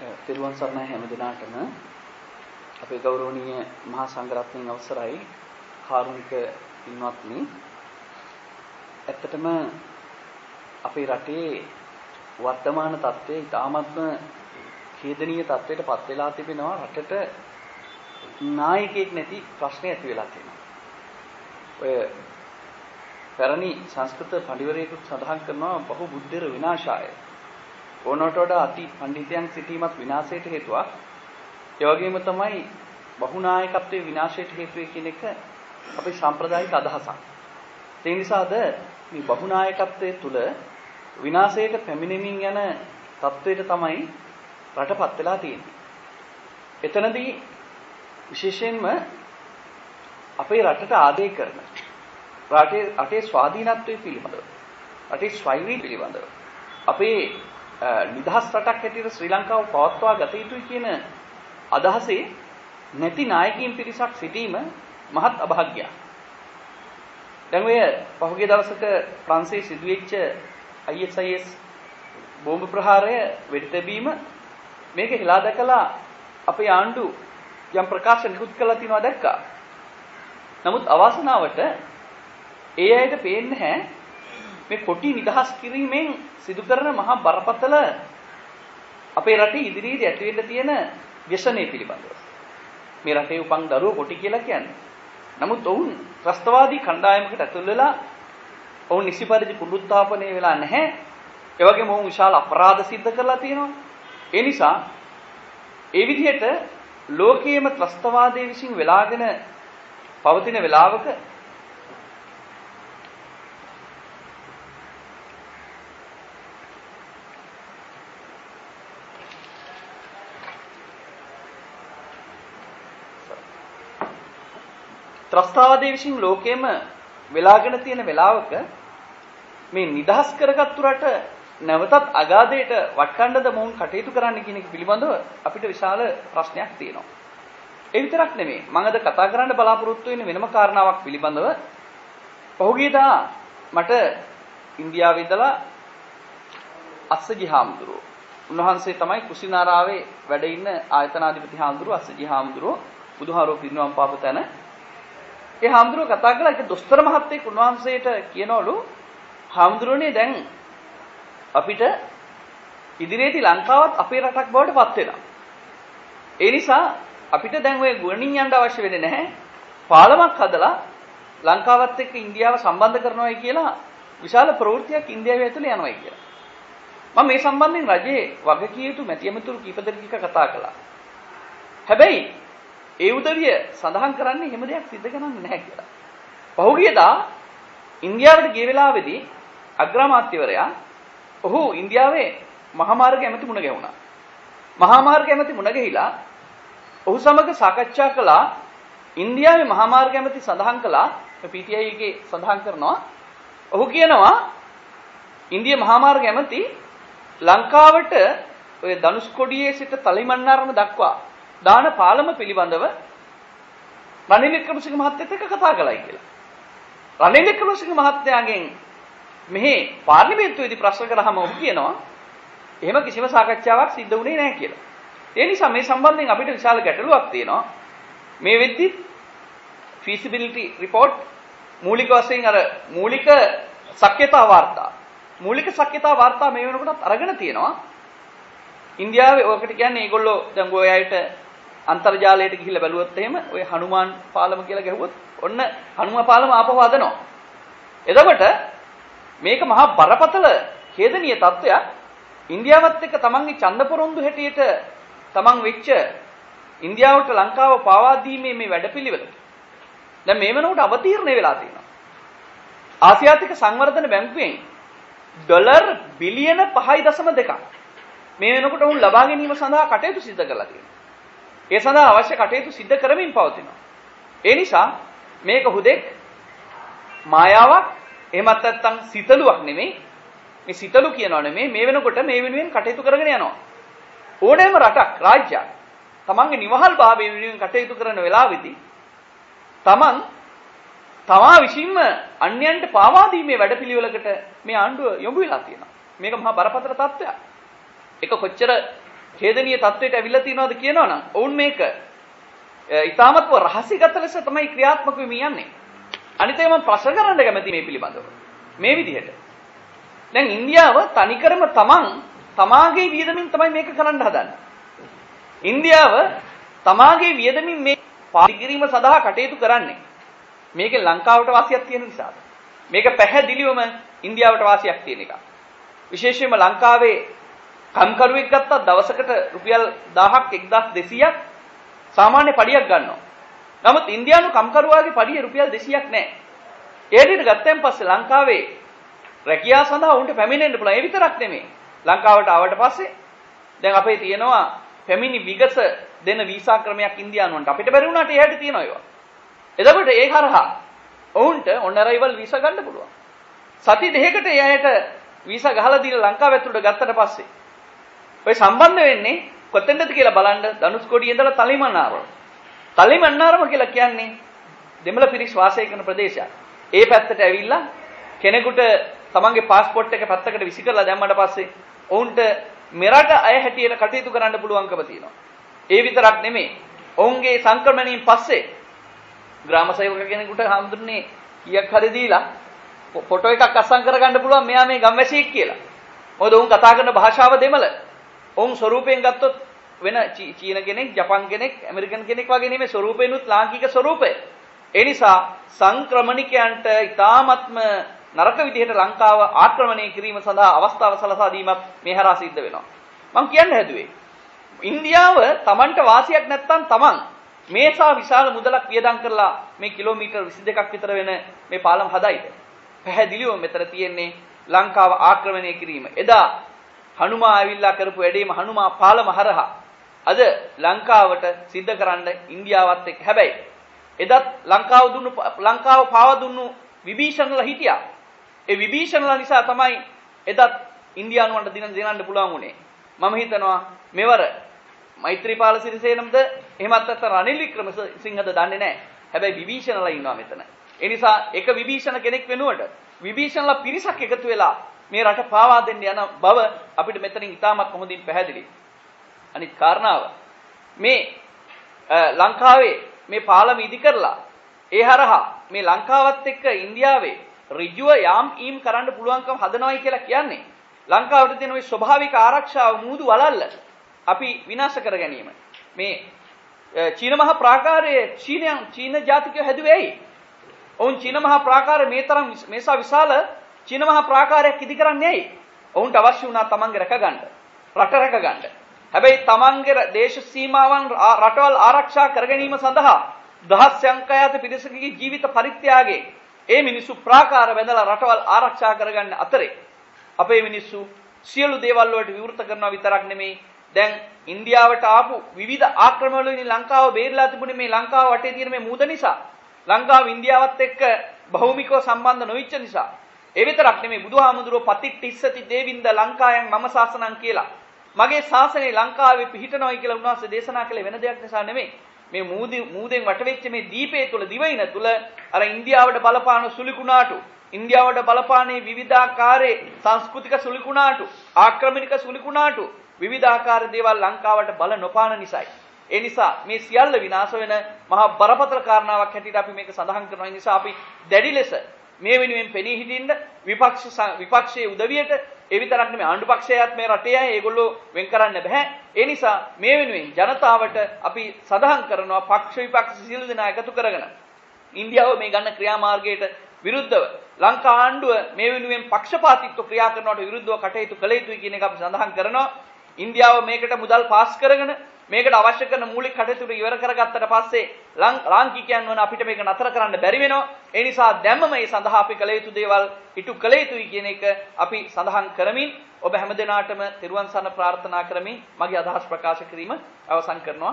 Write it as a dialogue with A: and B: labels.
A: තිරුවන් සරණයි හැම දිනාටම. අපේ ගෞරවනීය මහා සංඝරත්නයන් අවසරයි. කාරුණික පින්වත්නි ඇත්තටම අපේ රටේ වර්තමාන තත්ත්වය ඉතාමත්ම ඛේදනීය තත්ත්වයට පත් වෙලා තිබෙනවා. රටට නායකයෙක් නැති ප්‍රශ්නයක් ඇති වෙලා තියෙනවා. ඔය පැරණි සංස්කෘත පඬිවරයෙකුත් සඳහන් කරනවා බහු බුද්ධර විනාශාය. ඕනට වඩා අති පඬිතයන් සිටීමත් විනාශයට හේතුවක්. ඒ වගේම තමයි බහුනායකත්වයේ විනාශයට හේතු වේ කියන එක අපේ සාම්ප්‍රදායික අදහසක්. ඒ නිසාද මේ බහුනායකත්වයේ තුල විනාශයට පැමිණෙමින් යන තත්වයට තමයි රටපත් වෙලා තියෙන්නේ. එතනදී විශේෂයෙන්ම අපේ රටට ආදේ කරන රටේ රටේ ස්වාධීනත්වයේ පිළිබඳව රටේ ස්වෛරී පිළිබඳව අපේ නිදහස් රටක් හැටියට ශ්‍රී ලංකාව පවත්වා ගත යුතුයි කියන අදහසේ නැති නායකයින් පිරිසක් සිටීම මහත් අභාග්‍යයක්. දැන් ඔය පහුගිය දවසක ප්‍රංශයේ සිදුවෙච්ච ISIS බෝම්බ ප්‍රහාරය වෙඩිතැබීම මේක හිලා දැකලා අපේ ආණ්ඩු යම් ප්‍රකාශ නිකුත් කළා තියෙනවා දැක්කා. නමුත් අවාසනාවට ඒ අයට පේන්නේ නැහැ මේ කොටි නිදහස් කිරීමෙන් සිදු කරන මහා බරපතල අපේ රටේ ඉදිරියට ඇති වෙන්න තියෙන ව්‍යසනය පිළිබඳව. මේ රටේ උපන් දරුවෝ කොටි කියලා කියන්නේ. නමුත් ඔවුන් ත්‍රස්තවාදී කණ්ඩායමකට ඇතුල් වෙලා ඔවුන් නිසි පරිදි පුනරුත්ථාපනය වෙලා නැහැ. ඒ වගේම ඔවුන් විශාල අපරාධ සිද්ධ කරලා තියෙනවා. ඒ නිසා ඒ විදිහට ලෝකයේම ත්‍රස්තවාදයේ විසින් වෙලාගෙන පවතින වෙලාවක ත්‍රස්තාවාදයේ විසින් ලෝකෙම වෙලාගෙන තියෙන වෙලාවක මේ නිදහස් කරගත්තු රට නැවතත් අගාධයට වටකණ්ඩද මොවුන් කටයුතු කරන්න කියන එක පිළිබඳව අපිට විශාල ප්‍රශ්නයක් තියෙනවා. ඒ විතරක් නෙමෙයි මම අද කතා කරන්න බලාපොරොත්තු වෙන වෙනම කාරණාවක් පිළිබඳව පහුගියදා මට ඉන්දියාවේ ඉඳලා අස්සජි හාමුදුරුවෝ උන්වහන්සේ තමයි කුසිනාරාවේ වැඩ ඉන්න ආයතනාධිපති හාමුදුරුවෝ අස්සජි හාමුදුරුවෝ බුදුහාරෝ පිරිනවම් පාප තැන ඒ හාමුදුරුව කතා කළා ඒක දොස්තර මහත්තයෙක් උන්වහන්සේට කියනවලු හාමුදුරනේ දැන් අපිට ඉදිරියේදී ලංකාවත් අපේ රටක් බවට පත් වෙනවා. ඒ නිසා අපිට දැන් ඔය ගුවනින් යන්න අවශ්‍ය වෙන්නේ නැහැ. පාලමක් හදලා ලංකාවත් එක්ක ඉන්දියාව සම්බන්ධ කරනවායි කියලා විශාල ප්‍රවෘත්තියක් ඉන්දියාවේ ඇතුලේ යනවායි කියලා. මම මේ සම්බන්ධයෙන් රජයේ වගකිය යුතු මැතිඇමතුරු කීප දෙනෙක් කතා කළා. හැබැයි ඒ උදවිය සඳහන් කරන්නේ එහෙම දෙයක් සිද්ධ කරන්නේ නැහැ කියලා. පහුගියදා ඉන්දියාවට ගිය වෙලාවේදී අග්‍රාමාත්‍යවරයා ඔහු ඉන්දියාවේ මහා මාර්ග ඇමති මුණ ගැහුණා. මහා මාර්ග ඇමති මුණ ගැහිලා ඔහු සමග සාකච්ඡා කළා ඉන්දියාවේ මහා මාර්ග ඇමති සඳහන් කළා PTI එකේ සඳහන් කරනවා ඔහු කියනවා ඉන්දිය මහා මාර්ග ඇමති ලංකාවට ඔය ධනුෂ්කොඩියේ සිට තලිමන්නාරම දක්වා දාන පාලම පිළිබඳව රනිල් වික්‍රමසිංහ මහත්තයත් එක්ක කතා කළයි කියලා. රනිල් වික්‍රමසිංහ මහත්තයාගෙන් මෙහි පාර්ලිමේන්තුවේදී ප්‍රශ්න කරාම ඔහු කියනවා එහෙම කිසිම සාකච්ඡාවක් සිද්ධ වුණේ නැහැ කියලා. ඒ නිසා මේ සම්බන්ධයෙන් අපිට විශාල ගැටලුවක් තියෙනවා. මේ වෙද්දි feasibility report මූලික වශයෙන් අර මූලික ශක්්‍යතා වාර්තා මූලික ශක්්‍යතා වාර්තා මේ වෙනකොටත් අරගෙන තියෙනවා. ඉන්දියාවේ ඔකට කියන්නේ ඒගොල්ලෝ දැන් ඔය අයට අන්තර්ජාලයට ගිහිල්ලා බැලුවොත් එහෙම ඔය හනුමාන් පාලම කියලා ගැහුවොත් ඔන්න හනුමා පාලම ආපහු හදනවා. එතකොට මේක මහා බරපතල ඛේදනීය තත්ත්වයක්. ඉන්දියාවත් එක්ක තමන්ගේ ඡන්ද පොරොන්දු හැටියට තමන් වෙච්ච ඉන්දියාවට ලංකාව පාවා දීමේ මේ වැඩපිළිවෙල. දැන් මේ වෙනකොට අවතීර්ණ වෙලා තියෙනවා. ආසියාතික සංවර්ධන බැංකුවෙන් ඩොලර් බිලියන 5.2ක් මේ වෙනකොට උන් ලබා ගැනීම සඳහා කටයුතු සිදු කරලා තියෙනවා. ඒ සඳහා අවශ්‍ය කටයුතු සිදු කරමින් පවතිනවා. ඒ නිසා මේක හුදෙක් මායාවක් එහෙමත් නැත්නම් සිතලුවක් නෙමෙයි. මේ සිතලු කියනවා නෙමෙයි මේ වෙනකොට මේ වෙනුවෙන් කටයුතු කරගෙන යනවා. ඕනෑම රටක් රාජ්‍යයක් තමන්ගේ නිවහල් භාවය වෙනුවෙන් කටයුතු කරන වෙලාවෙදී තමන් තමා විසින්ම අන්‍යයන්ට පාවා දීමේ වැඩපිළිවෙලකට මේ ආණ්ඩුව යොමු වෙලා තියෙනවා. මේක මහා බරපතල තත්ත්වයක්. ඒක කොච්චර ඡේදනීය තත්වයට ඇවිල්ලා තියෙනවද කියනවනම් ඔවුන් මේක ඊ타මත්ව රහසිගත ලෙස තමයි ක්‍රියාත්මක වෙමින් යන්නේ. අනිත් එක මම ප්‍රශ්න කරන්න කැමති මේ පිළිබඳව. මේ විදිහට. දැන් ඉන්දියාව තනිකරම තමන් තමාගේ වියදමින් තමයි මේක කරන්න හදන්නේ. ඉන්දියාව තමාගේ වියදමින් මේ පාරිකිරීම සඳහා කටයුතු කරන්නේ. මේකේ ලංකාවට වාසියක් තියෙන නිසාද? මේක පැහැදිලිවම ඉන්දියාවට වාසියක් තියෙන එකක්. විශේෂයෙන්ම ලංකාවේ කම්කරුවෙක් ගත්තා දවසකට රුපියල් 1000ක් 1200ක් සාමාන්‍ය පඩියක් ගන්නවා. නමුත් ඉන්දියානු කම්කරුවාගේ පඩිය රුපියල් 200ක් නැහැ. ඒ ටික ගත්තෙන් පස්සේ ලංකාවේ රැකියාව සඳහා උන්ට පැමිණෙන්න පුළුවන්. ඒ විතරක් නෙමෙයි. ලංකාවට ආවට පස්සේ දැන් අපේ තියෙනවා පැමිණි විගස දෙන වීසා ක්‍රමයක් ඉන්දියානුවන්ට. අපිට බැරි වුණාට එයාට තියෙනවා ඒවා. එතකොට ඒ හරහා ඔවුන්ට ඔන් අරයිවල් වීසා ගන්න පුළුවන්. සති දෙකකට එයාට වීසා ගහලා දීලා ලංකාව ඇතුළට ගත්තට පස්සේ ඔය සම්බන්ධ වෙන්නේ කොතෙන්ද කියලා බලන්න ධනුෂ්කොඩියේ ඉඳලා තලිමන්නාරම. තලිමන්නාරම කියලා කියන්නේ දෙමළ පිරිස් වාසය කරන ප්‍රදේශයක්. ඒ පැත්තට ඇවිල්ලා කෙනෙකුට තමන්ගේ પાස්පෝර්ට් එක පැත්තකට විසි කරලා දැම්මට පස්සේ ඔවුන්ට මෙරට අය හැටියට කටයුතු කරන්න පුළුවන්කම තියෙනවා. ඒ විතරක් නෙමෙයි. ඔවුන්ගේ සංක්‍රමණයෙන් පස්සේ ග්‍රාම සේවක කෙනෙකුට හඳුන්නේ කීයක් හරි දීලා ෆොටෝ එකක් අස්සම් කරගන්න පුළුවන් මෙයා මේ ගම්වැසියෙක් කියලා. මොකද ඔවුන් කතා කරන භාෂාව දෙමළ. ඔවුන් ස්වරූපයෙන් ගත්තොත් වෙන චීන කෙනෙක්, ජපන් කෙනෙක්, ඇමරිකන් කෙනෙක් වගේ නෙමෙයි ස්වරූපේනුත් ලාංකික ස්වරූපය. ඒ නිසා සංක්‍රමණිකයන්ට ඊ타ත්ම නරක විදිහට ලංකාව ආක්‍රමණය කිරීම සඳහා අවස්ථාව සලසා දීමක් මේ හරහා සිද්ධ වෙනවා. මම කියන්න හැදුවේ ඉන්දියාව Tamanට වාසියක් නැත්තම් Taman මේසා විශාල මුදලක් වියදම් කරලා මේ කිලෝමීටර් 22ක් විතර වෙන මේ පාලම් හදයිද? පැහැදිලිව මෙතන තියෙන්නේ ලංකාව ආක්‍රමණය කිරීම. එදා හනුමා ඇවිල්ලා කරපු වැඩේම හනුමා පාලම හරහා අද ලංකාවට සිද්ධ කරන්න ඉන්දියාවත් එක්ක හැබැයි එදත් ලංකාව දුන්නු ලංකාව පාව දුන්නු විභීෂණලා හිටියා. ඒ විභීෂණලා නිසා තමයි එදත් ඉන්දියානුවන්ට දින දෙනන්න පුළුවන් උනේ. මම හිතනවා මෙවර මෛත්‍රීපාල සිරිසේනම්ද එහෙමත් නැත්නම් රනිල් වික්‍රමසිංහද දන්නේ නැහැ. හැබැයි විභීෂණලා ඉන්නවා මෙතන. ඒ නිසා එක විභීෂණ කෙනෙක් වෙනුවට විභීෂණලා පිරිසක් එකතු වෙලා මේ රට පාවා දෙන්න යන බව අපිට මෙතනින් ඉතාමත් හොඳින් පැහැදිලි. අනිත් කාරණාව මේ ලංකාවේ මේ පාලම ඉදි කරලා ඒ හරහා මේ ලංකාවත් එක්ක ඉන්දියාවේ ඍජුව යාම් ඊම් කරන්න පුළුවන්කම හදනවයි කියලා කියන්නේ ලංකාවට තියෙන ওই ස්වභාවික ආරක්ෂාව මූදු වලල්ල අපි විනාශ කර ගැනීම. මේ චීන මහා ප්‍රාකාරයේ චීනයන් චීන ජාතිකයෝ හැදුවේ ඇයි? ඔවුන් චීන මහා ප්‍රාකාරය මේ තරම් මේසා විශාල චීන මහා ප්‍රාකාරයක් ඉදි කරන්නේ ඇයි? ඔවුන්ට අවශ්‍ය වුණා තමන්ගේ රැකගන්න. රට රැකගන්න. හැබැයි තමන්ගේ දේශ සීමාවන් රටවල් ආරක්ෂා කර ගැනීම සඳහා දහස් සංඛ්‍යාත පිරිසකගේ ජීවිත පරිත්‍යාගයේ ඒ මිනිස්සු ප්‍රාකාර බැඳලා රටවල් ආරක්ෂා කරගන්න අතරේ අපේ මිනිස්සු සියලු දේවල් වලට විවෘත කරනවා විතරක් නෙමෙයි දැන් ඉන්දියාවට ආපු විවිධ ආක්‍රමණ වලින් ලංකාව බේරලා තිබුණේ මේ ලංකාව වටේ තියෙන මේ මූද නිසා ලංකාව ඉන්දියාවත් එක්ක භෞමිකව සම්බන්ධ නොවිච්ච නිසා ඒ විතරක් නෙමෙයි බුදුහාමුදුරුවෝ පතිට්ඨිස්සති දේවින්ද ලංකායන් මම ශාසනං කියලා මගේ ශාසනය ලංකාවේ පිහිටනවායි කියලා උන්වහන්සේ දේශනා කළේ වෙන දෙයක් නිසා නෙමෙයි මේ මූදෙන් වටවෙච්ච මේ දීපේ තුල දිවයින තුල අර ඉන්දියාවට බලපාන සුලිකුණාටු ඉන්දියාවට බලපානේ විවිධාකාරයේ සංස්කෘතික සුලිකුණාටු ආක්‍රමණික සුලිකුණාටු විවිධාකාර දේවල් ලංකාවට බල නොපාන නිසායි. ඒ නිසා මේ සියල්ල විනාශ වෙන මහා බරපතල කාරණාවක් හැටියට අපි මේක සඳහන් කරනවා. නිසා අපි දැඩි ලෙස මේ වෙනුවෙන් පෙනී හිටින්න විපක්ෂ විපක්ෂයේ උදවියට ඒ විතරක් නෙමෙයි ආණ්ඩු පක්ෂයත් මේ රටේ අය ඒගොල්ලෝ වෙන් කරන්න බෑ. ඒ නිසා මේ වෙනුවෙන් ජනතාවට අපි සඳහන් කරනවා පක්ෂ විපක්ෂ සියලු දෙනා එකතු කරගෙන ඉන්දියාව මේ ගන්න ක්‍රියාමාර්ගයට විරුද්ධව ලංකා ආණ්ඩුව මේ වෙනුවෙන් පක්ෂපාතීත්ව ක්‍රියා කරනවට විරුද්ධව කටයුතු කළ යුතුයි කියන එක අපි සඳහන් කරනවා. ඉන්දියාව මේකට මුදල් පාස් කරගෙන මේකට අවශ්‍ය කරන මූලික කටයුතු ඉවර කරගත්තට පස්සේ ලාංකිකයන් වන අපිට මේක නතර කරන්න බැරි වෙනවා. ඒ නිසා දැම්ම මේ සඳහා අපි කළ යුතු දේවල් ඉටු කළ යුතුයි කියන එක අපි සඳහන් කරමින් ඔබ හැමදෙනාටම තෙරුවන් සරණ ප්‍රාර්ථනා කරමින් මගේ අදහස් ප්‍රකාශ කිරීම අවසන් කරනවා.